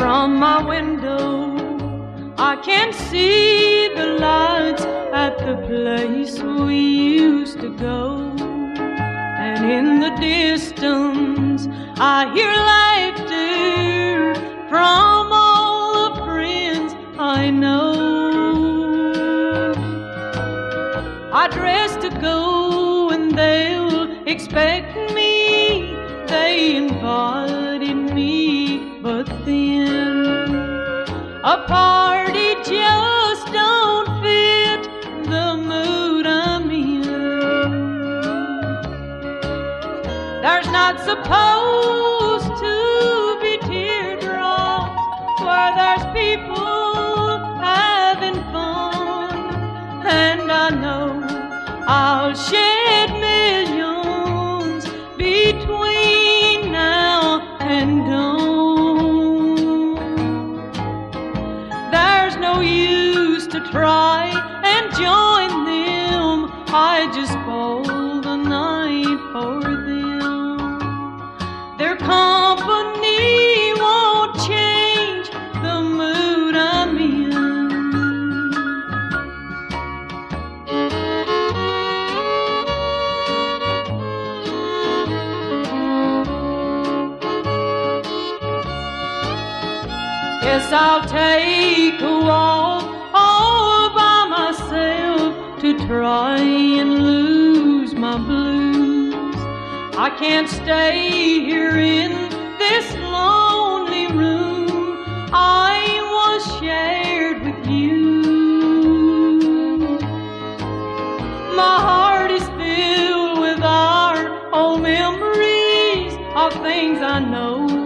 From my window, I can see the lights at the place we used to go. And in the distance, I hear laughter from all the friends I know. I dress to go, and they'll expect me. They but then a party just don't fit the mood I'm in. There's not supposed to be teardrops where there's people having fun, and I know I'll shed There's no use to try and join them. I just Yes, I'll take a walk all by myself to try and lose my blues. I can't stay here in this lonely room I was shared with you. My heart is filled with our old memories of things I know